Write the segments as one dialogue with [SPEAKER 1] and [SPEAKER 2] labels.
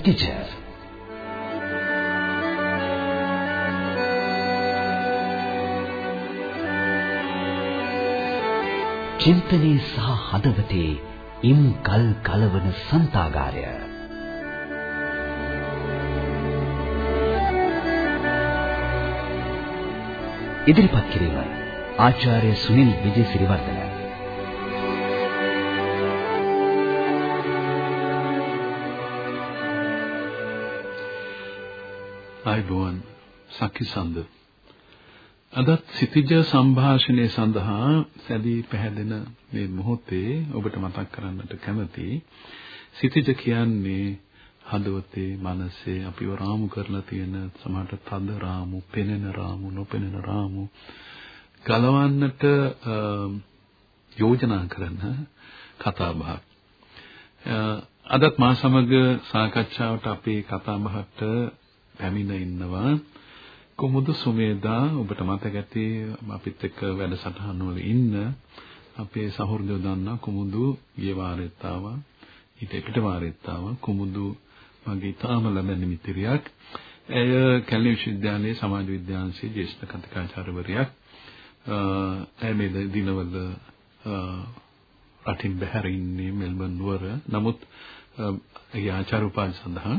[SPEAKER 1] සිටිජර් චින්තනයේ සහ හදවතේ ඉම් ගල් ගලවන සන්තාගාරය ඉදිරිපත් කිරීම ආචාර්ය සුනිල් විජේසිරිවර්ධන
[SPEAKER 2] ආයිබෝන් සකිසන්ද අදත් සිතිජ සංഭാෂණය සඳහා සැදී පැහැදෙන මේ මොහොතේ ඔබට මතක් කරන්නට කැමති සිතිජ කියන්නේ හදවතේ මනසේ අපිව රාමු කරලා තියෙන සමහරට තද රාමු, පෙනෙන රාමු, නොපෙනෙන රාමු ගලවන්නට යෝජනා කරන කතා බහක්. අදත් මා සමග සාකච්ඡාවට අපේ කතා බහට පැමිණ ඉන්නවා. කුමුදු සුමේදා ඔබට මතක ඇති අපිත් එක්ක වැඩසටහන් වල ඉන්න අපේ සහෘදය දන්නා කුමුදු ගිය වාරෙත් ආවා. ඊට පිට වාරෙත් ආවා. කුමුදු මගේ තාම ලැබෙන මිත්‍රියක්. ඇය කැලණි විශ්වවිද්‍යාලයේ සමාජ විද්‍යාංශයේ ජ්‍යෙෂ්ඨ කතිකාචාර්යවරියක් ඇය මේ දිනවල රටින් බැහැර ඉන්නේ මෙල්බන් නුවර. නමුත් ඒ ආචාර්ය උපාධි සඳහා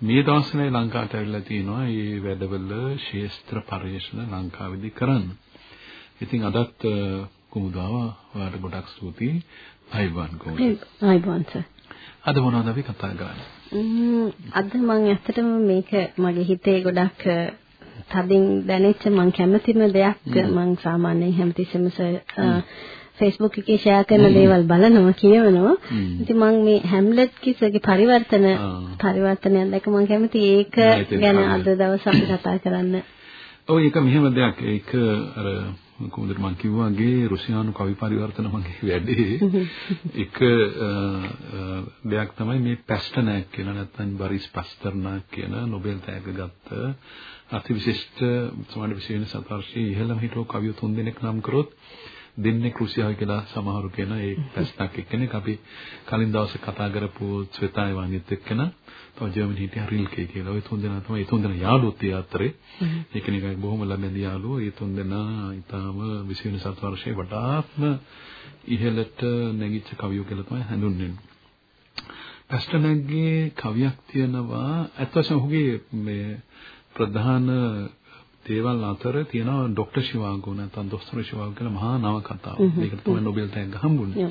[SPEAKER 2] මේ දවස්වල ලංකාවට ඇවිල්ලා තිනවා මේ වැඩවල ශේස්ත්‍ර පරිශන ලංකාවේදී කරන්න. ඉතින් අදත් කුමුදාව ඔයාලට ගොඩක් ස්තුතියි. අයිබෝන් කුමුදා.
[SPEAKER 3] අයිබෝන් සර්.
[SPEAKER 2] අද මොනවද අපි කතා කරන්නේ?
[SPEAKER 3] අද මම ඇත්තටම මේක මගේ හිතේ ගොඩක් තදින් දැනෙච්ච මම කැමතිම දෙයක් මම සාමාන්‍යයෙන් හැමතිස්සෙම Facebook එකේ ෂෙයා කරන දේවල් බලනවා කියවනවා. ඉතින් මම මේ හැම්ලට් කිසගේ පරිවර්තන පරිවර්තනයක් දැක මම කැමති ඒක ගැන අද දවස් අපි කතා කරන්න.
[SPEAKER 2] ඔව් ඒක මෙහෙම දෙයක්. ඒක අර කොහොමද මම කිව්වාගේ රුසියානු කවි පරිවර්තන මගේ වැඩේ. එක දෙයක් තමයි මේ පැස්ටර්නැක් කියලා නැත්නම් බරිස් පස්ටර්නාක් කියන නොබෙල් තෑග්ග ගත්ත අතිවිශිෂ්ට සමාජ විශේෂ සතරශී ඉහළම හිටව කවිය තුන් දෙනෙක් නම් කරොත් දෙන්නේ රුසියාව කියලා සමහරු කියන ඒ පැස්ටර්නක් එක්කෙනෙක් අපි කලින් දවසේ කතා කරපු ස්වෙතායි වංගිත් එක්කන තව ජර්මනි හිටිය රිල්කේ කියලා. ওই තුන් දෙනා තමයි ඒ තුන් දෙනා යාළුවොත් ඒ අතරේ. එකිනෙකයි බොහොම ළමැදි යාළුවෝ. ඒ තුන් දෙනා ඊටාම 27 වර්ෂයේ වඩාත්ම ඉහළට නැගිච්ච කවියෝ කියලා තමයි හඳුන්වන්නේ. පැස්ටර්නක්ගේ කවියක් තියෙනවා අත් වශයෙන්ම ඔහුගේ මේ ප්‍රධාන දේවල් අතර තියෙනවා ડોක්ටර් ශිවාගෝ නැත්නම් දොස්තර ශිවාගෝ කියලා මහා නවකතාව. මේකට තමයි නොබෙල් තෑග්ග හම්බුනේ.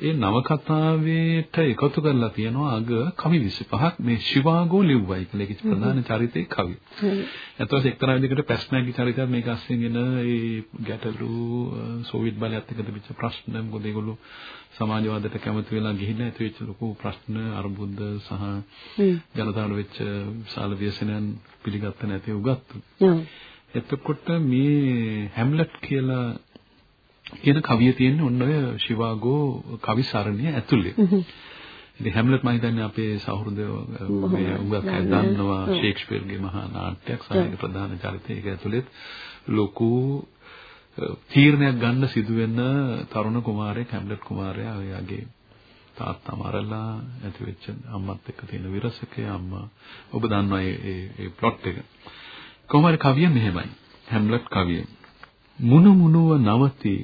[SPEAKER 2] ඒ නවකතාවේට එකතු කරලා තියෙනවා අග කවි 25ක් මේ ශිවාගෝ ලිව්වයි කියලා ඒක ප්‍රධාන චරිතේ කවි. ඊට පස්සේ එක්තරා විදිහකට පැස්නෑගේ චරිතයත් මේක අස්සෙන් එන ඒ ගැටලු සෝවියට් බලයත් එක්ක තිබිච්ච ප්‍රශ්න මොකද ඒගොල්ලෝ සමාජවාදයට කැමති වෙලා ගිහින් ඇති වෙච්ච ලොකු ප්‍රශ්න අර්බුද සහ ජනතාවට වෙච්ච විශාල ව්‍යසනයන් පිළිගත්ත නැති උගත්තු. එතකොට මේ හැම්ලට් කියලා කියන කවිය තියෙන්නේ ඔන්න ඔය ශිවාගෝ කවි සරණිය ඇතුලේ. ඉතින් හැම්ලට් මම හිතන්නේ අපේ සහෘදයෝ මේ උගක් දන්නවා ෂේක්ස්පියර්ගේ මහා නාට්‍යයක් සාහිත්‍ය ප්‍රධාන චරිතය ඒක ඇතුළෙත් ලොකු තීරණයක් ගන්න සිදුවෙන තරුණ කුමාරයෙක් හැම්ලට් කුමාරයා එයාගේ තාත්තා මරලා ඇති වෙච්ච අම්මත් එක්ක තියෙන විරසකය අම්මා. ඔබ දන්නවා ඒ ඒ ප්ලොට් එක. කොහොම හරි කවිය මෙහෙමයි. හැම්ලට් කවිය මුණු මුණුව නවති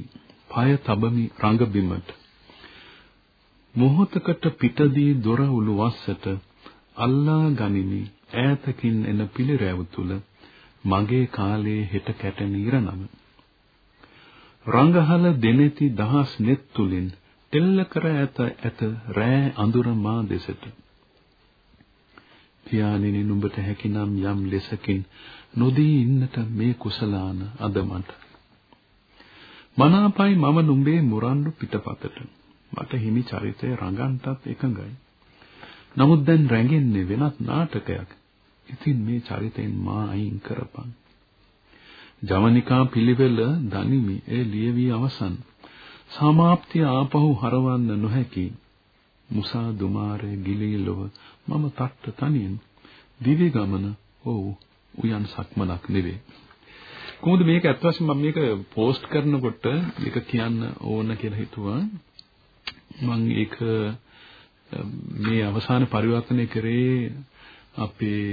[SPEAKER 2] පය තබමි රඟ බිමට. මොහොතකට පිටදී දොර උළු වස්සට අල්ලා ගනිමි ඈතකින් එන පිළිරැව් තුල මගේ කාලේ හෙට කැටෙන ඉරනම රංගහල දෙනෙති දහස් net තුලින් තෙල්ල කර ඇත ඇත රෑ අඳුර මා දෙසට. පියාණෙනි නුඹට හැකිනම් යම් ලෙසකින් නොදී ඉන්නට මේ කුසලාන අද මට. මනාපයි මම නුඹේ මුරණ්ඩු පිටපතට. මට හිමි චරිතය රඟන්ටත් එකඟයි. නමුත් දැන් රැඟෙන්නේ වෙනත් නාටකයක්. ඉතින් මේ චරිතෙන් මා අයින් කරපන්. ජවනිකා පිළිවෙල දනිමි. ඒ ලියවි අවසන්. සමාප්තිය ආපහු හරවන්න නොහැකි මුසා දුමාරේ ගිලී ලොව මම තට්ට තනියෙන් දිවි ගමන ඔව් උයන් සක්මනක් නෙවේ. කොහොමද මේක ඇත්ත වශයෙන්ම මම මේක පෝස්ට් කරනකොට මේක කියන්න ඕන කියලා හිතුවා. මම ඒක මේ අවසාන පරිවර්තනය කරේ අපේ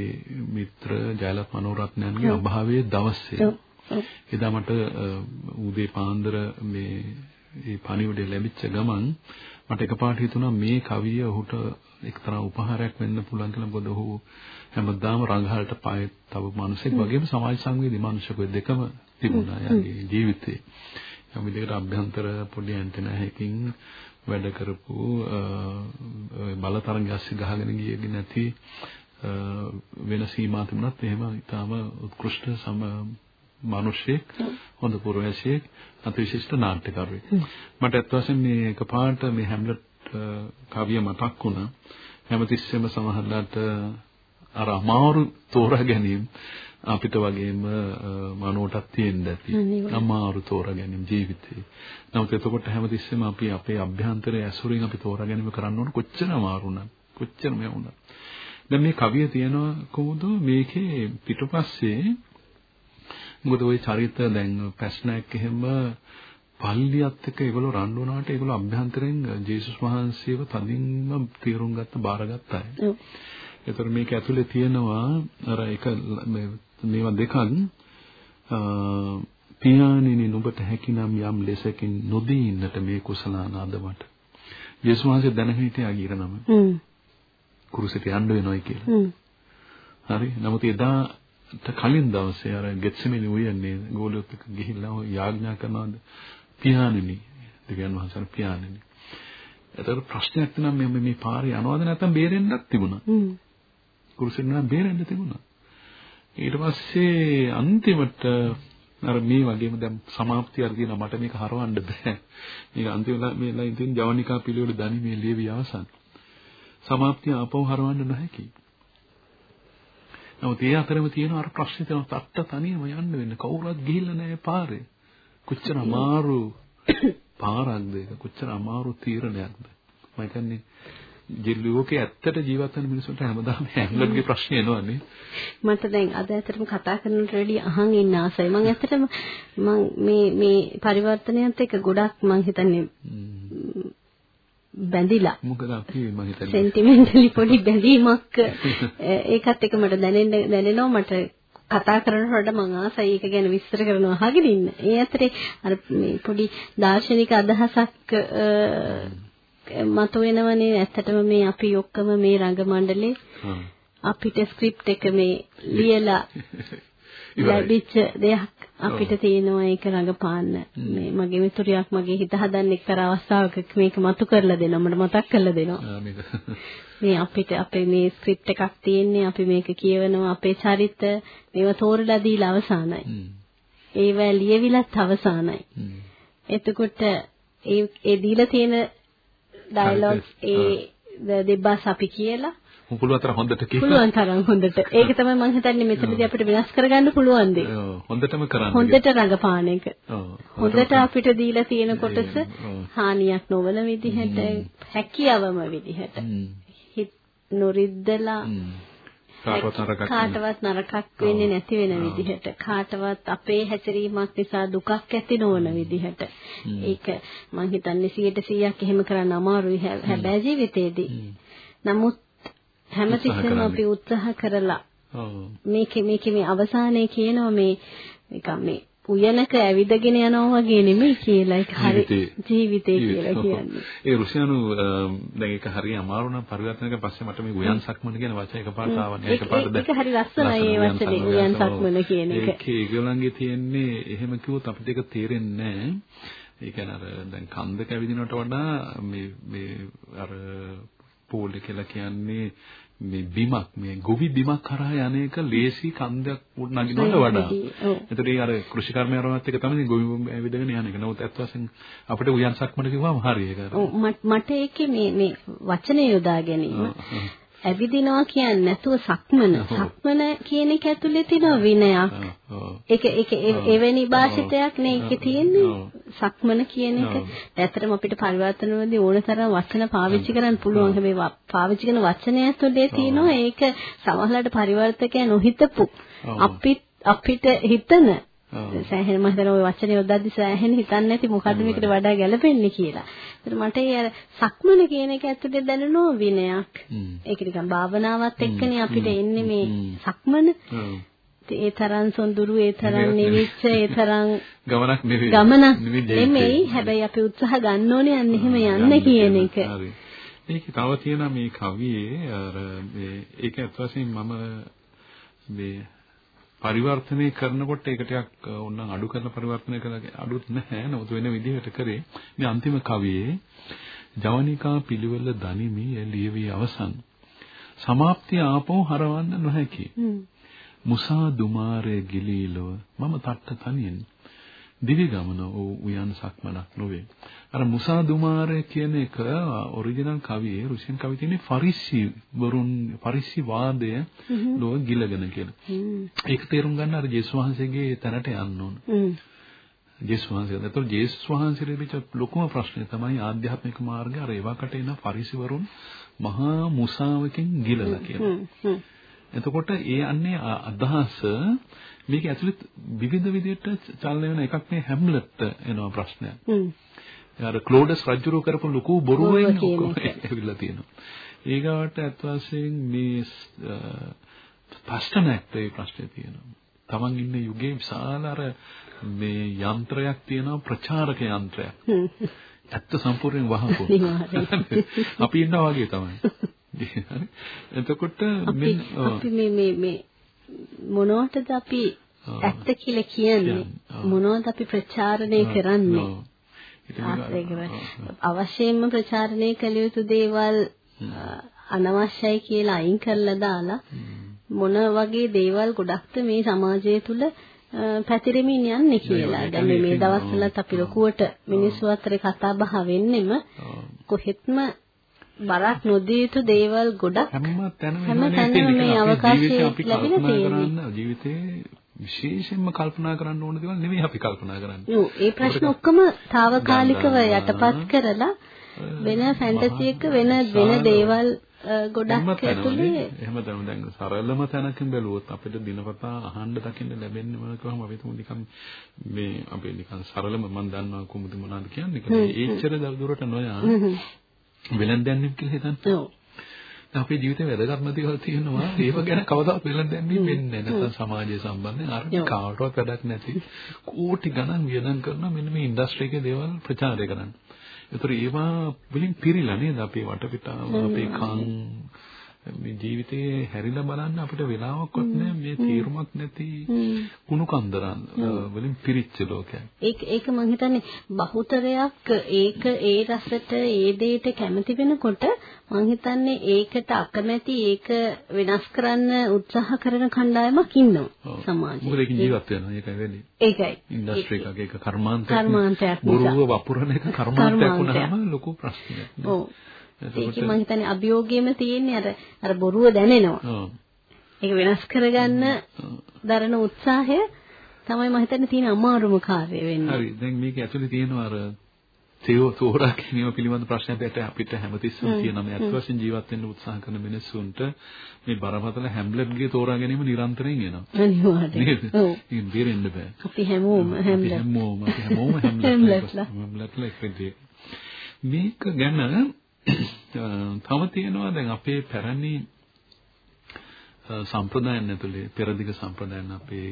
[SPEAKER 2] මිත්‍ර ජයලත් මනෝරත්නයන්ගේ අභාවයේ දවසේ. එදා මට උදේ පාන්දර මේ මේ පණිවිඩය ලැබිච්ච ගමන් මට එකපාරට හිතුණා මේ කවිය ඔහුට එක්තරා උපහාරයක් වෙන්න පුළුවන් කියලා. මොකද ඔහු හැමදාම රංගහලට පාය තව මිනිසෙක් වගේම සමාජ සංවේදී මිනිසෙකු දෙකම තිබුණා යාගේ ජීවිතේ. යම් විදිහකට අභ්‍යන්තර පොඩි ඇන්ටෙනාවකින් වැඩ කරපු බලතරංග ඇස්සේ ගහගෙන ගියේ නැති වෙන සීමා තිබුණත් එහෙම ඊටාම උත්කෘෂ්ඨ සම මිනිසෙක් හොඳ පුරවැසියෙක් අතිවිශිෂ්ට නාට්‍යකරුවෙක් මට අත් වශයෙන් මේ එකපාරට මේ හැම්ලට් කවිය මතක් වුණා හැමතිස්සෙම සමහරලාට අර අමාරු තෝරා ගැනීම අපිට වගේම මනෝටත් තියෙන්න ඇති. අමාරු තෝරා ගැනීම ජීවිතේ. නමුත් එතකොට හැමතිස්සෙම අපි අපේ අභ්‍යන්තරයේ ඇසුරින් අපි තෝරා ගැනීම කරන්න ඕන කොච්චර අමාරු නම් කොච්චර මේ වුණා. දැන් මේ කවිය තියෙනවා කොහොමද මේකේ පිටුපස්සේ මොකද ওই චරිත දැන් පැස්නැක් එහෙම පල්ලියත් එක්ක ඒගොල්ලෝ රණ්ඩු වුණාට ඒගොල්ලෝ අභ්‍යන්තරයෙන් ජේසුස් වහන්සේව තදින්ම තීරුම් ගත්ත බාරගත්ත අය. ඒතර මේක ඇතුලේ තියෙනවා අර එක මේවා දෙකක් පියාණෙනි නුඹට හැකිනම් යම් ලෙසකින් නොදී ඉන්නට මේ කුසලානාදමට. යේසුස් වහන්සේ දැන හිටියා ගිරනම. හ්ම්. කුරුසෙට යන්න වෙනවයි කියලා. හ්ම්. හරි. නමුත් එදාට කලින් දවසේ අර ගෙත්සෙමෙලි උයන්නේ ගෝලියොත් එක්ක ගිහිල්ලා ඔය යාඥා කරනවාද? පියාණෙනි. දෙවියන් වහන්සේ පියාණෙනි. එතකොට ප්‍රශ්නයක් තියෙනවා මේ මේ පාරේ යනවාද නැත්නම් බේරෙන්නත් තිබුණා. හ්ම්. කුරුසෙන් නම් බේරෙන්න තිබුණා. ඊට පස්සේ අන්තිමට අර මේ වගේම දැන් સમાප්තිය අර කියනවා මට මේක හරවන්න බෑ. මේක අන්තිමලා මේලා ඉතින් ජවනිකා පිළිවෙල දනි මේ ලියවි අවසන්. સમાප්තිය අපව හරවන්න නැහැ කි. නමුත් ඒ අතරම තියෙන අර ප්‍රශ්නේ තියෙන තට්ට තනියම යන්න වෙන්නේ. කවුරුත් ගිහිල්ලා නැහැ පාරේ. කොච්චර අමාරු පාරක්ද ඒක කොච්චර අමාරු තීරණයක්ද. මම කියන්නේ ලෝකේ ඇත්තට ජීවත් වෙන මිනිස්සුන්ට හැමදාම හැංගල්ගේ ප්‍රශ්න එනවනේ.
[SPEAKER 3] මට දැන් අද ඇත්තටම කතා කරනට වැඩි අහන් ඉන්න ආසයි. මම ඇත්තටම මම මේ මේ පරිවර්තනයත් එක්ක ගොඩක් මම හිතන්නේ බැඳිලා.
[SPEAKER 2] මොකද අපි මම හිතන්නේ
[SPEAKER 3] සෙන්ටිමෙන්ටලි පොඩි බැඳීමක්. ඒකත් එක්ක මට දැනෙන්න දැනෙනවා. මට කතා කරනකොට මම ආසයි. ඒක ගැන විස්තර කරනවා. අහගෙන ඉන්න. ඒ අතරේ අර මේ පොඩි දාර්ශනික අදහසක් මතුවෙනවනේ. ඇත්තටම මේ අපි ඔක්කොම මේ රංග මණ්ඩලේ අපිට ස්ක්‍රිප්ට් එක මේ ලියලා ලැබිච්ච දෙයක් අපිට තියෙනවා ඒක රඟපාන්න. මේ මගේ මිතුරියක් මගේ හිත හදන්න එක්තරා අවස්ථාවක මේක මතු කරලා දෙනවා මට මතක් කරලා දෙනවා. මේ අපිට අපේ මේ ස්ක්‍රිප්ට් එකක් තියෙන්නේ අපි මේක කියවනවා අපේ චරිත මේවා තෝරලා දීලා අවසానයි. ඒවා ලියවිලත් අවසానයි. එතකොට ඒ ඒ දීලා තියෙන ඩයලොග්ස් ඒ දෙබ්බස් අපි කියලා
[SPEAKER 2] පුළුවන් තරම් හොඳට
[SPEAKER 3] කියලා. පුළුවන් තරම් හොඳට. ඒක තමයි මම හිතන්නේ මෙතනදී අපිට වෙනස් කරගන්න පුළුවන් දේ
[SPEAKER 2] හොඳටම කරන්න
[SPEAKER 3] හොඳට රඟපාන එක. හොඳට අපිට දීලා තියෙන කොටස හානියක් නොවන විදිහට හැකියාවම විදිහට. හිත නොරිද්දලා කාටවත් නරකක් වෙන්නේ නැති වෙන විදිහට. කාටවත් අපේ හැසිරීමක් නිසා දුකක් ඇති නොවන විදිහට. ඒක මම හිතන්නේ 100%ක් එහෙම කරන්න අමාරුයි හැබැයි ජීවිතේදී. නමුත් හැමතිස්සෙම අපි උත්සාහ කරලා මේකේ මේකේ මේ අවසානයේ කියනවා මේ නිකන් මේ උයනක ඇවිදගෙන යනවා වගේ නෙමෙයි කියලා ඒක හරි ජීවිතේ කියලා කියන්නේ.
[SPEAKER 2] ඒ රුසියානු දැන් ඒක හරි අමාරු නම් පරිවර්තනයක පස්සේ මට මේ උයන් සක්මන කියන වචන එකපාරට ආවනේ.
[SPEAKER 3] එකපාරට දැන් ඒක හරි ලස්සනයි ඒ වචනේ උයන් සක්මන කියන එක.
[SPEAKER 2] ඒක ඒගොල්ලන්ගේ තියෙන්නේ එහෙම කිව්වොත් අපිට ඒක තේරෙන්නේ නැහැ. ඒ කියන්නේ අර දැන් කන්දක ඇවිදිනවට වඩා මේ මේ අර පෝල් කියලා කියන්නේ මේ බිමක් මේ ගොවි බිමක් කරා යන එක ලේසි කන්දක් නගිනවට වඩා. එතකොට ඒ අර කෘෂි කර්මයරවත් එක තමයි ගොවි ඇවිදගෙන යන එක. නමුත් ඇත්ත වශයෙන් අපිට උයන් සක්මන කිව්වම හරි ඒක.
[SPEAKER 3] මට ඒකේ මේ මේ වචනේ යොදා ගැනීම ඇවිදිනවා කියන්නේ නැතුව සක්මන. සක්මන කියන එක ඇතුලේ තියෙන විනයක්. ඒක ඒක එවැනි භාෂිතයක් නේ ඒකේ තියෙන්නේ. සක්මන කියන එක. ඇත්තටම අපිට පරිවර්තන වලදී ඕනතරම් වචන පාවිච්චි කරන්න පුළුවන්. හැබැයි පාවිච්චි කරන වචනය ඇතුලේ තියෙනවා. ඒක සමහරවිට පරිවර්තකයා නොහිතපු. අපිට අපිට හිතන සෑහෙන මම හිතන ওই වචනේ යොදද්දි සෑහෙන හිතන්නේ නැති මොකද්ද මේකට වඩා ගැළපෙන්නේ කියලා. ඒත් මට ඒ අර සක්මන කියන එක ඇතුලේ දැනෙනවා විනයක්. ඒක නිකන් භාවනාවත් එක්කනේ අපිට එන්නේ මේ සක්මන. ඒ තරම් සොඳුරු ඒ තරම් නිවිච්ච. ඒ තරම්
[SPEAKER 2] ගමනක් නෙවෙයි.
[SPEAKER 3] ගමනක් නෙමෙයි. හැබැයි අපි උත්සාහ ගන්න ඕනේ අන්න එහෙම යන්න කියන එක.
[SPEAKER 2] මේක තව තියෙනවා මේ කවියේ. අර මේ ඒක අත් වශයෙන් මම මේ පරිවර්තනය කරනකොට ඒක ටිකක් ඕනනම් අඩු කරලා පරිවර්තනය කළා අඩුත් නැහැ. නමුත් වෙන විදිහකට කරේ මේ අන්තිම කවියේ ජවනිකා පිළිවෙල දනිමි ලියවි අවසන්. සමාප්තිය ආපහු හරවන්න නොහැකි. මුසා දුමාරය ගිලීලව මම තට්ට තනියෙන් දිවි ගමන උයන් සක්මනක් නොවේ. අර මුසා දුමාරය කියන එක ඔරිජිනල් කවියේ රුසියන් කවියේ තියෙන ෆරිසි වරුන් ෆරිසි වාදය ලෝ ගිලගෙන කියලා. ඒක තේරුම් ගන්න අර ජේසුස් වහන්සේගේ තැනට යන්න ඕන. ජේසුස් වහන්සේ. ඒතකොට ජේසුස් වහන්සේ ලැබිච්ච ලොකුම ප්‍රශ්නේ තමයි ආධ්‍යාත්මික මාර්ගය අර ඒවකට එන ෆරිසි වරුන් මහා මුසාවකින් ගිලලා කියලා. එතකොට ඒ යන්නේ අදහස මේක ඇතුළේ විවිධ විදිහට චලනය වෙන එකක් මේ හැම්ලට් එනවා ප්‍රශ්නයක්. හ්ම්. අර ක්ලෝඩස් රජුරෝ කරපු ලොකු බොරුවෙන් ඇවිල්ලා තියෙනවා. ඊගාවට අත් වශයෙන් මේ පස්ටනැක්ට ඒ ප්‍රශ්නේ තියෙනවා. Taman ඉන්න යුගයේ විශාල අර මේ යන්ත්‍රයක් තියෙනවා ප්‍රචාරක යන්ත්‍රයක්. ඇත්ත සම්පූර්ණයෙන් වහපො. අපි ඉන්නා වගේ තමයි. එතකොට
[SPEAKER 3] අපි මේ මේ මේ මොනවටද අපි ඇත්ත කියලා කියන්නේ? මොනවද අපි ප්‍රචාරණය කරන්නේ? අවශ්‍යයෙන්ම ප්‍රචාරණය කළ යුතු දේවල් අනවශ්‍යයි කියලා අයින් කරලා දාලා මොන වගේ දේවල් ගොඩක්ද මේ සමාජය තුල පැතිරෙමින් යන්නේ කියලා. දැන් මේ දවස්වලත් අපි ලොකුවට මිනිස්සු අතර කතා බහ වෙන්නෙම කොහෙත්ම බරක් නොදිය යුතු දේවල් ගොඩක්
[SPEAKER 2] හැම තැනම
[SPEAKER 3] මේ අවකාශය ලැබිලා තියෙනවා.
[SPEAKER 2] ජීවිතේ විශේෂයෙන්ම කල්පනා කරන්න ඕන දේවල් නෙමෙයි අපි කල්පනා කරන්නේ.
[SPEAKER 3] ඔව් ඒ ප්‍රශ්න ඔක්කොම తాවකාලිකව යටපත් කරලා වෙන ෆැන්ටසි එක වෙන වෙන දේවල් ගොඩක් ඇතුලේ
[SPEAKER 2] එහෙම තමයි දැන් සරලම තැනකින් බැලුවොත් අපිට දිනපතා අහන්න දකින්න ලැබෙන්නේ මොනකවම අපි තුමු නිකන් මේ අපි නිකන් සරලම මම දන්නවා කොමුද මොනවද කියන්නේ කියලා. ඒච්චර දුරට නොයා වෙලෙන්දන්නේ කියලා හිතන්න. ඔව්. අපේ ජීවිතේ වැදගත්ම දේවල් තියෙනවා. ඒව ගැන කවදාවත් වෙලෙන්දන්නේ වෙන්නේ නැහැ. නැත්නම් සමාජය සම්බන්ධයෙන් අර කාටවත් වැඩක් නැති කෝටි ගණන් වියදම් කරන මෙන්න මේ ඉන්ඩස්ට්‍රි එකේ දේවල් ප්‍රචාරය කරන්න. ඒතර ඒවා වලින් පිරීලා නේද අපේ වටපිටාව, අපේ කන් මේ ජීවිතේ හැරිලා බලන්න අපිට වෙලාවක්වත් නැහැ මේ තීරුමක් නැති කුණු කන්දරන් වලින් පිරිච්ච ලෝකයක්.
[SPEAKER 3] ඒක ඒක මම හිතන්නේ බහුතරයක් ඒක ඒ රසට ඒ දෙයට කැමති වෙනකොට මම හිතන්නේ ඒකට අකමැති ඒක වෙනස් කරන්න උත්සාහ කරන කණ්ඩායමක් ඉන්නවා සමාජයේ.
[SPEAKER 2] මොකද ඒක ජීවත් වෙනවා ඒකයි වෙන්නේ.
[SPEAKER 3] ඒකයි.
[SPEAKER 2] ඉන්ඩස්ට්‍රි එකක ඒක කර්මාන්තයක්.
[SPEAKER 3] කර්මාන්තයක්.
[SPEAKER 2] බොරුව වපුරන එක කර්මාන්තයක් වුණාම ලොකු ප්‍රශ්නයක්.
[SPEAKER 3] ඔව්. ඒක මම හිතන්නේ අභියෝගයේම තියෙන්නේ අර අර බොරුව දැනෙනවා. ඒක වෙනස් කරගන්න දරන උත්සාහය තමයි මම හිතන්නේ තියෙන අමාරුම කාර්යය වෙන්නේ.
[SPEAKER 2] හරි. දැන් මේක ඇතුලේ තියෙනවා අර තේෝ තෝරා ගැනීම පිළිබඳ ප්‍රශ්නයක් අපිට හැමතිස්සෙම තියෙනවා. මේ අත් වශයෙන් ජීවත් වෙන්න උත්සාහ කරන මිනිස්සුන්ට මේ බරපතල හැම්ලට්ගේ තෝරා ගැනීම නිරන්තරයෙන් එනවා.
[SPEAKER 3] අනිවාර්යයෙන්. ඔව්.
[SPEAKER 2] ඒක බේරෙන්න බෑ.
[SPEAKER 3] අපි හැමෝම හැම්ලට්.
[SPEAKER 2] හැමෝම හැමෝම හැම්ලට්ලා. හැම්ලට්ලා. මේක ගැන තව තියෙනවා දැන් අපේ පැරණි සම්ප්‍රදායන් ඇතුලේ පෙරදිග සම්ප්‍රදායන් අපේ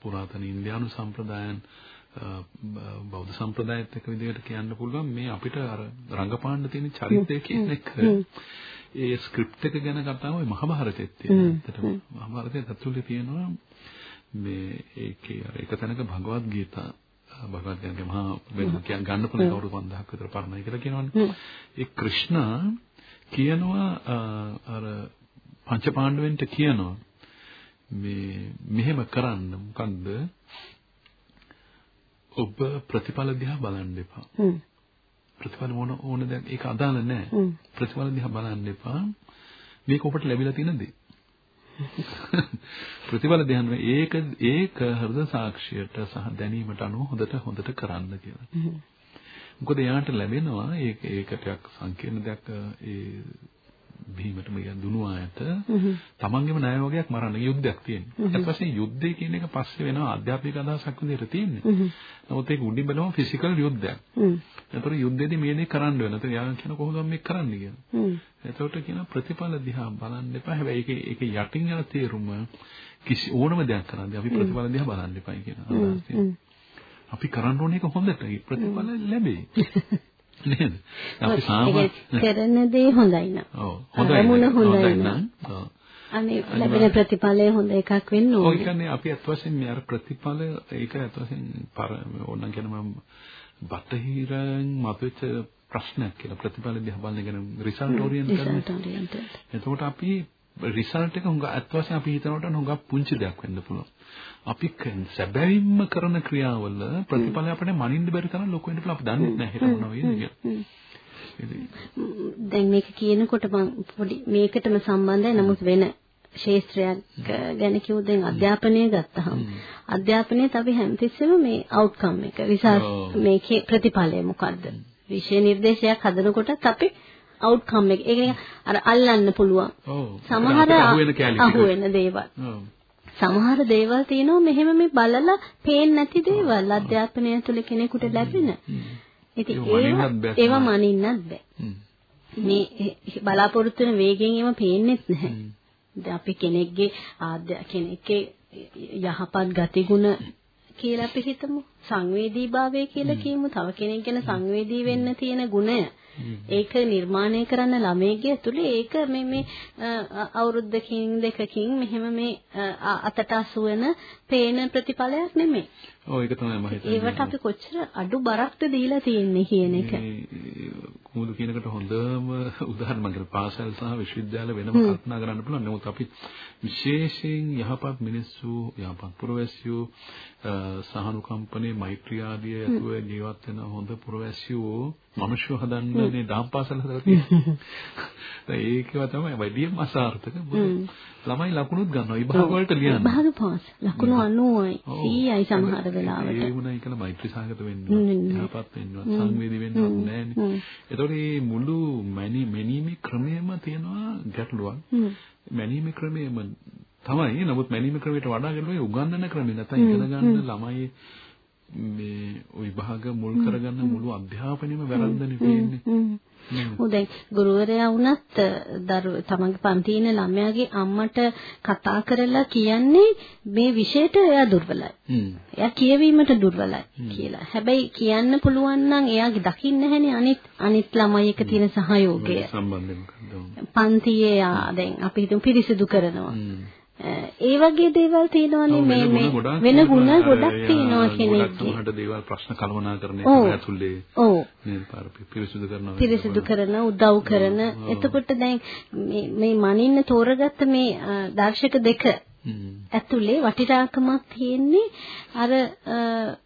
[SPEAKER 2] පුරාතන ඉන්දියානු සම්ප්‍රදායන් බෞද්ධ සම්ප්‍රදායත් එක්ක විදිහට කියන්න පුළුවන් මේ අපිට අර රංගපාන්න තියෙන චරිතය කියන එක. ඒ ස්ක්‍රිප්ට් එක ගැන කතා වෙයි මහභාරතෙත් තියෙනවා. මහභාරතයේ ඇතුලේ තියෙනවා මේ ඒකේ අර එක තැනක භගවත් ගීතා භගවත් ගීතාවේ මහා වෙන කියන් ගන්න පුළුවන් අවුරුදු 5000ක් විතර පරණයි කියලා කියනවනේ. ඒ ක්‍රිෂ්ණා කියනවා අර පංච පාණ්ඩවෙන්ට කියනවා මේ මෙහෙම කරන්න මොකන්ද ඔබ ප්‍රතිඵල දිහා බලන්න එපා. ප්‍රතිඵල මොන ඕන දැන් ඒක අදාළ නැහැ. ප්‍රතිඵල දිහා බලන්න එපා. මේක ඔබට ලැබිලා තියෙන දේ. ප්‍රතිඵල ධ්‍යාන ඒක ඒක හෘද සාක්ෂියට සහ දැනීමට අනුව හොඳට හොඳට කරන්න කියලා. මොකද එයාට ලැබෙනවා ඒක ඒක ටිකක් සංකීර්ණ දෙයක් ඒ බිහිමටම දුනුවා ඇත තමන්ගේම ණය වගේක් මරන්න යුද්ධයක් තියෙනවා. ඊට පස්සේ යුද්ධය කියන එක පස්සේ වෙනවා ආධ්‍යාත්මික අදහසක් විදිහට තියෙන්නේ. නමුත් ඒක උඩින් බලම ෆිසිකල් යුද්ධයක්. ඒතර යුද්ධෙදී මේ දේ කරන්න වෙනවා. ඒතර යා කියන කොහොමද මේක කරන්න කියලා. එතකොට කියන ප්‍රතිඵල දිහා බලන්න එපා. හැබැයි ඒකේ ඒකේ යටින් යන තේරුම කිසි ඕනම දෙයක් කරන්නේ අපි ප්‍රතිඵල දිහා බලන්න එපයි කියන අදහස. අපි කරන්න ඕනේ ඒක හොඳට ප්‍රතිඵල ලැබේ. නේද? අපි සාමාන්‍ය
[SPEAKER 3] කරන දේ හොඳයි නම්.
[SPEAKER 2] ඔව් හොඳයි.
[SPEAKER 3] හොඳයි නම්.
[SPEAKER 2] ඔව්.
[SPEAKER 3] අනේ ලැබෙන ප්‍රතිඵලය හොඳ එකක් වෙන්න
[SPEAKER 2] ඔය
[SPEAKER 3] ඕනේ.
[SPEAKER 2] කියන්නේ අපි අත් වශයෙන් මේ අර ප්‍රතිඵල ඒක අත් වශයෙන් ඕනනම් කියන මම බටහිරෙන් මතුවෙච්ච ප්‍රශ්නයක් කියලා ප්‍රතිඵල දිහා බලන කියන රිසල්ට්
[SPEAKER 3] රිසල්ට් ඕරියන්ටඩ්.
[SPEAKER 2] එතකොට අපි රිසල්ට් එක හුඟ අත් වශයෙන් අපි හිතනකොට හුඟ පුංචි දෙයක් වෙන්න පුළුවන්. අපි සැබවින්ම කරන ක්‍රියාවල ප්‍රතිඵල අපිට මනින්න බැරි තරම් ලොකු වෙන්න පුළුවන් අපි දන්නේ නැහැ. හිත මොනවා වේද කියලා.
[SPEAKER 3] දැන් මේක කියනකොට මම පොඩි මේකටම සම්බන්ධයි. නමුත් වෙන ශාස්ත්‍රයක් ගැන කිව්වොත් දැන් අධ්‍යාපනය ගත්තහම අධ්‍යාපනයේ අපි හැමතිස්සෙම මේ අවුට්කම් එක රිසල්ට් මේකේ ප්‍රතිඵලය මොකද්ද? විෂය නිර්දේශයක් හදනකොටත් අපි අවුට්කම් එක. ඒක නිකන් අර අල්ලන්න පුළුවන්. සමහර අහුවෙන දේවල් සමහර දේවල් තියෙනවා මෙහෙම මේ බලලා පේන්නේ නැති දේවල් අධ්‍යාපනය තුළ කෙනෙකුට ලැබෙන. ඉතින් ඒවා මනින්නත් බෑ. මේ බලාපොරොත්තු වෙන වේගෙන් ඒවා පේන්නේත් නැහැ. දැන් අපි කෙනෙක්ගේ ආද්‍ය කෙනෙක්ගේ යහපත් ගතිගුණ කියලා අපි හිතමු. සංවේදීභාවය කියලා කියමු. තව කෙනෙක් ගැන සංවේදී වෙන්න තියෙන ගුණය. ඒක නිර්මාණය කරන්න ළමයේගේ ඇතුලේ ඒක මේ මේ අවුරුද්දකින් දෙකකින් මෙහෙම මේ අතට අසු වෙන පේන ප්‍රතිඵලයක් නෙමෙයි.
[SPEAKER 2] ඔව් ඒක තමයි මම හිතන්නේ.
[SPEAKER 3] ඒවට අපි කොච්චර අඩු බරක්ද දීලා තියෙන්නේ කියන එක.
[SPEAKER 2] කුමුදු කියනකට හොඳම උදාහරණ මම කියන පාසල් සහ විශ්වවිද්‍යාල වෙනම කල්පනා කරන්න පුළුවන්. නමුත් අපි විශේෂයෙන් යහපත් මිනිස්සු, යහපත් පුරවැසියෝ සහනුකම්පනේ මෛත්‍රී ආදිය ඇතුව ජීවත් වෙන හොඳ පුරවැසියෝ මිනිස්සු හදන්නේ දහම් පාසල් හදලා තියෙනවා. ඒකව තමයි වැඩිම අසාර්ථක. ළමයි ලකුණුත් ගන්නවා. විභාග වලට ලියන්න.
[SPEAKER 3] විභාග පාස්. ලකුණු 90යි 100යි සමහර වෙලාවට.
[SPEAKER 2] ඒ වුණා කියලා මෛත්‍රී සාගත වෙන්න. යහපත් වෙන්න. සංවේදී වෙන්න නෑනේ. ඒතකොට මේ මුළු මැනීමේ ක්‍රමයේම තියෙනවා ගැටලුවක්. මැනීමේ ක්‍රමයේම තමයි. නමුත් මැනීමේ ක්‍රමයට වඩා ගැටලුවේ උගන්වන ක්‍රමය නැත්නම් ඉගෙන ගන්න ළමයි මේ විභාග මුල් කරගන්න මුළු අධ්‍යාපනයම වැරද්දනේ තියෙන්නේ.
[SPEAKER 3] දැන් ගුරුවරයා වුණත් දරු තමන්ගේ පන්තියේ ඉන්න ළමයාගේ අම්මට කතා කරලා කියන්නේ මේ විෂයට එයා දුර්වලයි. එයා කියවීමට දුර්වලයි කියලා. හැබැයි කියන්න පුළුවන් නම් එයාගේ දකින්න නැහැනේ අනිත් අනිත් ළමයි එක තියෙන සහයෝගය.
[SPEAKER 2] සම්බන්ධය මොකද්ද?
[SPEAKER 3] පන්තියේ දැන් අපි හිතමු පිරිසිදු කරනවා. ඒ වගේ දේවල් තියෙනවානේ මේ මේ වෙන ಗುಣ ගොඩක් තියෙනවා කෙනෙක්ගේ.
[SPEAKER 2] සමහරට දේවල් ප්‍රශ්න කල්පනාකරණය කරන ඇතුලේ
[SPEAKER 3] ඔව්
[SPEAKER 2] නේද පාර පිරිසුදු කරනවා.
[SPEAKER 3] පිරිසුදු කරන උදව් කරන. එතකොට දැන් මේ මේ මනින්න තෝරගත්ත මේ දර්ශක දෙක ඇතුලේ වටිනාකමක් තියෙන්නේ අර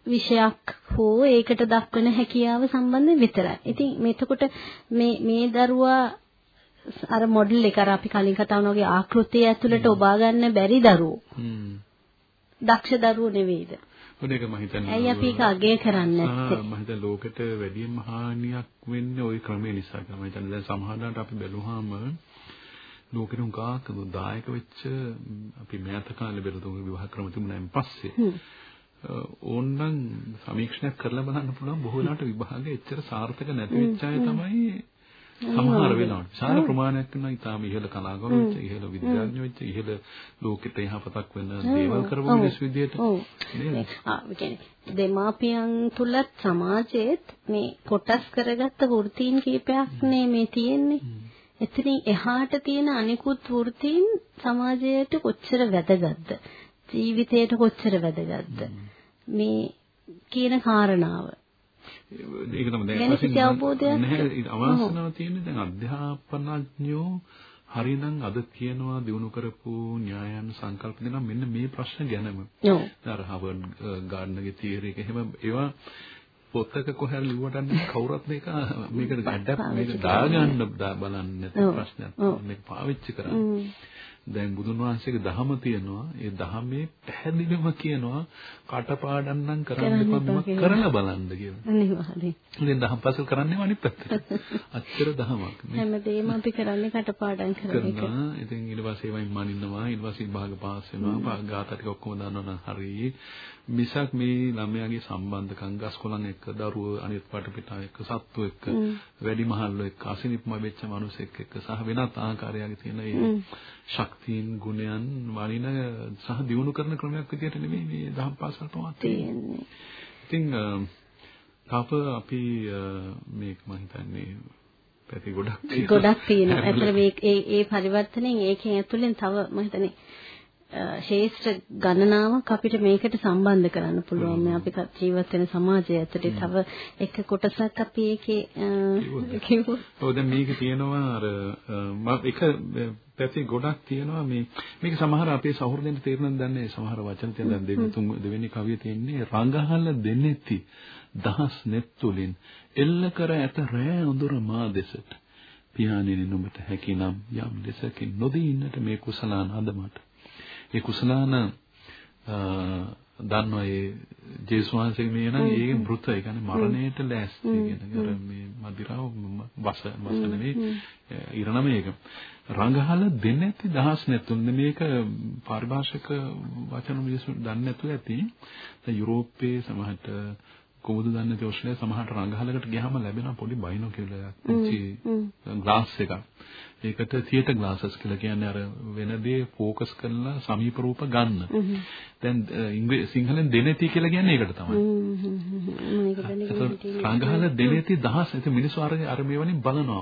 [SPEAKER 3] විෂයක් හෝ ඒකට දක්වන හැකියාව සම්බන්ධයෙන් විතරයි. ඉතින් මේකට මේ මේ දරුවා අර මොඩල් එක අර අපි කලින් කතා වුණා වගේ ආකෘතිය ඇතුළට ඔබා ගන්න බැරි දරුවෝ. දක්ෂ දරුවෝ නෙවෙයිද?
[SPEAKER 2] ඒක මම හිතන්නේ.
[SPEAKER 3] ඇයි අපි ඒක අගය කරන්නේ නැත්තේ?
[SPEAKER 2] මම හිතන්නේ ලෝකෙට වැඩිම හානියක් වෙන්නේ ওই ක්‍රමය නිසා කියලා. මම හිතන්නේ දැන් සමහරවිට අපි බැලුවාම ලෝකෙට උගාක දායක වෙච්ච අපි මෑත කාලේ බැලුවොත් විවාහ ක්‍රම තිබුණායින් පස්සේ ඕන්නම් සමීක්ෂණයක් කරලා බලන්න පුළුවන් බොහෝ වෙලාවට විභාගය එච්චර සාර්ථක නැති වෙච්ච අය තමයි සමහර වෙලාවට විශාල ප්‍රමාණයක් වෙනවා. ඊටාම ඉහළ කලාකරු වෙච්ච ඉහළ විද්‍යාඥ වෙච්ච ඉහළ ලෝකෙට යහපතක් වෙන දේවල් කරපු මිනිස් විදියට
[SPEAKER 3] නේද? ආ දෙමාපියන් තුලත් සමාජයේත් මේ කොටස් කරගත්ත වෘත්තීන් කීපයක් නේ මේ තියෙන්නේ. එතනින් එහාට තියෙන අනිකුත් වෘත්තීන් සමාජයට කොච්චර වැදගත්ද? ජීවිතයට කොච්චර වැදගත්ද? මේ කියන කාරණාව
[SPEAKER 2] ඒක තමයි. දැන්
[SPEAKER 3] අවබෝධයක්
[SPEAKER 2] නැහැ. අවශ්‍යතාව තියෙන්නේ දැන් අධ්‍යාපනඥයෝ හරිනම් අද කියනවා දිනු කරපු න්‍යායන් සංකල්ප දෙනවා. මෙන්න මේ ප්‍රශ්න ගැනම.
[SPEAKER 3] ඔව්.
[SPEAKER 2] අර හවර්ඩ් ගාඩ්නර්ගේ තියරි එක එහෙම ඒවා පොතක කොහෙන් ලිව්වට කවුරුත් මේක මේකට ගැඩක් මේක දාගන්න බලන්න නැති ප්‍රශ්නයක්. මේක පාවිච්චි කරන්නේ. දැන් බුදුන් වහන්සේගේ දහම තියෙනවා. ඒ දහමේ පැහැදිලිවම කියනවා කටපාඩම් නම් කරන්න එපා කරලා බලන්න කියලා. ඉතින් දහම් පාසල් කරන්නේම අනිත් පැත්තට. අච්චර දහමක්.
[SPEAKER 3] හැමදේම අපි කරන්නේ කටපාඩම් කරන එක.
[SPEAKER 2] ඉතින් ඊට පස්සේ වයින් මනින්නවා. ඊට පස්සේ විභාග පාස් වෙනවා. ගාථා ටික ඔක්කොම දන්නවනම් හරියි. මිසක් මේ ළමයාගේ සම්බන්ධකම් ගස්කොලන් එක්ක දරුවෝ අනිත් වටපිටාව එක්ක සත්තු එක්ක වැඩිමහල්ලෝ එක්ක අසිනිප්ම වෙච්ච මිනිසෙක් එක්ක සහ වෙනත් ආකාරයක තියෙන ඒ ශක්තියින් ගුණයන් වලින සහ දියුණු කරන ක්‍රමයක් විදිහට නෙමෙයි මේ දහම් පාසල් පවත් තියෙන්නේ. ඉතින් තාප අපි මේක මම හිතන්නේ පැති ගොඩක්
[SPEAKER 3] තියෙනවා. ගොඩක් තියෙනවා. ඇත්තට මේ ඒ ඒ පරිවර්තනෙන් ඒකෙන් ඇතුලෙන් තව මම හිතන්නේ ශේෂ්ත්‍ර ගණනාවක් අපිට මේකට සම්බන්ධ කරන්න පුළුවන්. මේ අපි ජීවත් වෙන සමාජය ඇතුලේ තව එක කොටසක් අපි ඒකේ කිව්වොත්.
[SPEAKER 2] ඔව් දැන් මේක තියෙනවා අර එක පැති ගොඩක් තියෙනවා. මේ මේක සමහර අපේ සහෘදෙන්ට තේරෙන්න දන්නේ සමහර වචන තියෙන දැන් දෙවෙනි තුන් දෙවෙනි කවිය තියෙන්නේ රඟහල දෙනෙති දහස් net තුලින්. එල්ල කර ඇත රෑ අඳුර මා දෙසට. පියාණෙනි නුඹට හැකිනම් යම් දෙසකින් නොදී ඉන්නට මේ කුසලාන අද මට. ඒ කුසලාන දන්නවා ඒ ජේසුස් වහන්සේ මේ නම් ඒකේ මෘත ඒ කියන්නේ මරණයට ලෑස්ති කියන අර මේ මදිරාව වස වස නෙවෙයි. ඉරණම ඒක. රංගහල දෙන්නේ නැති දහස් නැතුන් මේක පාරිභාෂික වචන මිනිස්සු දන්නේ නැතුව ඇති. දැන් යුරෝපයේ සමහරට කොහොමද දන්නේ ඕස්ට්‍රේලියාවේ සමහරට රංගහලකට ගියාම ලැබෙන පොඩි බයිනෝකියුලර් එකක් ග්ලාස් එකක්. ඒකට තියටර් ග්ලාසස් කියලා කියන්නේ අර වෙන දේ ફોකස් කරලා සමීප රූප ගන්න. දැන් සිංහලෙන් දෙනෙති කියලා කියන්නේ ඒකට තමයි. රංගහල දෙනෙති දහස් ඒක මිනිස්සු අර අර මේ වලින් බලනවා.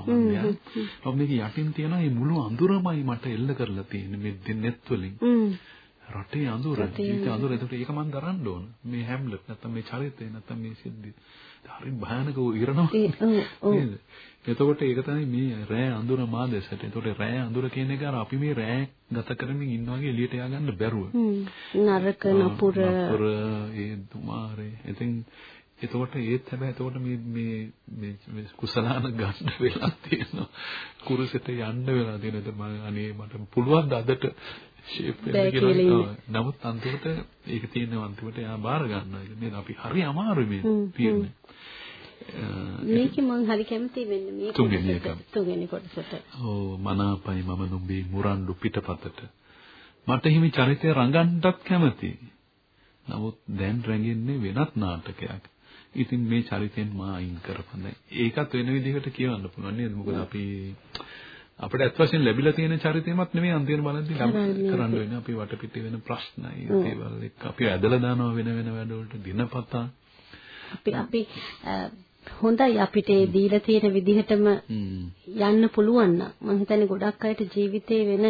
[SPEAKER 2] ඔබ මේක යටින් තියෙන මේ මුළු අඳුරමයි මට එල්ල කරලා තියෙන්නේ මේ නෙත් වලින්. රටේ අඳුර ජීවිතේ අඳුර. එතකොට ඒක මම දරන්න ඕන. මේ හැම්ලට් නැත්තම් මේ චරිතය නැත්තම් මේ සිද්ධි. හරි භයානක ඉරනවා. නේද? එතකොට ඒක තමයි මේ රෑ අඳුර මාදෙසට. එතකොට රෑ අඳුර කියන එක අර අපි මේ රෑ ගත කරමින් ඉන්නා වගේ එළියට ය아가න්න බැරුව.
[SPEAKER 3] නරක නපුර.
[SPEAKER 2] නපුර ඒ දුමාරේ. ඉතින් එතකොට ඒත් හැබැයි එතකොට මේ මේ මේ කුසලාන ගන්න වෙලා තියෙනවා. කුරුසෙට යන්න වෙලා තියෙනවා. මම අනේ මට පුළුවන් අදට ෂේප් වෙන්න කියලා. නමුත් අන්තිමට ඒක තියෙන අන්තිමට එයා බාර ගන්නවා. නේද? අපි හරි අමාරුයි මේ තියෙන්නේ.
[SPEAKER 3] මේකේ මම හරි කැමති වෙන්නේ මේ
[SPEAKER 2] තුන්වෙනි එක.
[SPEAKER 3] තුන්වෙනි කොටසට.
[SPEAKER 2] ඕ මනාපයි මම නුඹේ මුරණ්ඩු පිටපතට. මට හිමි චරිතය රඟන්නටත් කැමතියි. නමුත් දැන් රැඟෙන්නේ වෙනත් නාටකයක්. ඉතින් මේ චරිතෙන් මා අයින් කරපන්. ඒකත් වෙන විදිහකට කියවන්න පුළුවන් නේද? මොකද අපි අපිට ඇත්ත වශයෙන් ලැබිලා තියෙන චරිතෙමත් නෙමෙයි අන්තිම බලද්දී කරන්න වෙන්නේ. අපි වටපිටේ වෙන ප්‍රශ්නයි ඒවල් එක්ක. අපි ඇදලා දානවා වෙන වෙන වැඩවලට දිනපතා.
[SPEAKER 3] අපි අපි හොඳයි අපිට ඒ දීලා තියෙන විදිහටම යන්න පුළුවන් නම්. මම හිතන්නේ ගොඩක් අයට ජීවිතේ වෙන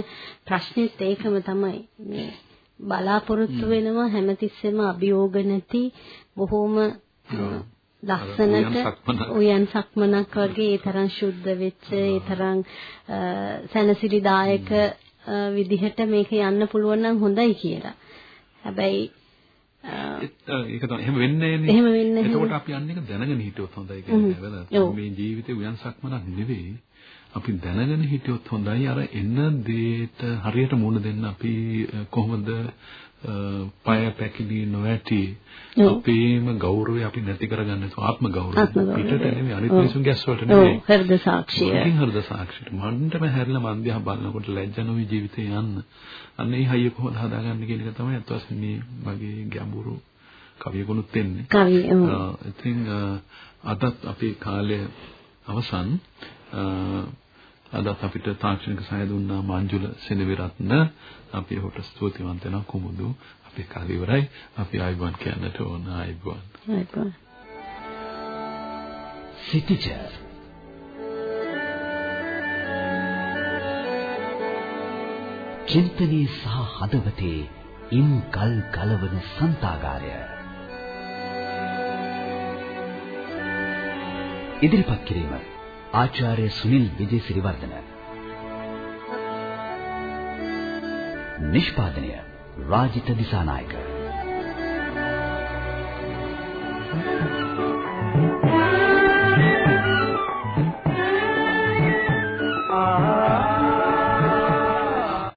[SPEAKER 3] ප්‍රශ්නෙත් ඒකම තමයි. මේ බලාපොරොත්තු වෙනවා හැමතිස්සෙම අභියෝග නැති බොහොම ලස්සනට උයන් සක්මනක් වගේ ඒ තරම් ශුද්ධ වෙච්ච ඒ තරම් සැනසිරිදායක විදිහට මේක යන්න පුළුවන් නම් හොඳයි කියලා. හැබැයි
[SPEAKER 2] ඒක තමයි එහෙම වෙන්නේ නෑනේ.
[SPEAKER 3] එහෙම වෙන්නේ.
[SPEAKER 2] එතකොට අපි යන්නේ දැනගෙන හිටියොත් හොඳයි කියන්නේ? මේ ජීවිතේ උයන් සක්මනක් නෙවෙයි. අපි දැනගෙන හිටියොත් හොඳයි අර එන දේට හරියට මුහුණ දෙන්න අපි කොහොමද පය පැකිලි නොඇටි අපේම ගෞරවය අපි නැති කරගන්න ආත්ම ගෞරවය. පිටට නෙමෙයි අනිත් මිනිසුන්ගේ ඇස් වලට නෙමෙයි.
[SPEAKER 3] හෘද සාක්ෂිය.
[SPEAKER 2] හෘද සාක්ෂියට. මන්ටම හැරිලා මන් දිහා බලනකොට ලැජ්ජ නොවි ජීවිතේ යන්න. අන්න ඒ හයිය කොහොමද හදාගන්න කියන එක තමයි අත් වශයෙන් මේ මගේ ගැඹුරු කවියකුණුත් වෙන්නේ
[SPEAKER 3] කවිය
[SPEAKER 2] ඉතින් අදත් අපේ කාලය අවසන් අදත් අපිට තාක්ෂණික සහාය දුන්නා මංජුල සෙනවිරත්න. අපි ඔහුට ස්තුතිවන්ත වෙනවා. කුමුදු අපේ කාලය ඉවරයි. අපි ආයිබෝන් කියන්නට ඕන. ආයිබෝන්.
[SPEAKER 3] ආයිබෝන්.
[SPEAKER 1] සිටිජර් චින්තනයේ සහ හදවතේ ඉම් කල් කලවන සන්තාගාරය. ඉදිරිපත් කිරීම ආචාර්ය සුනිල් විජේසිරිවර්ධන. නිෂ්පාදනය රාජිත දිසානායක.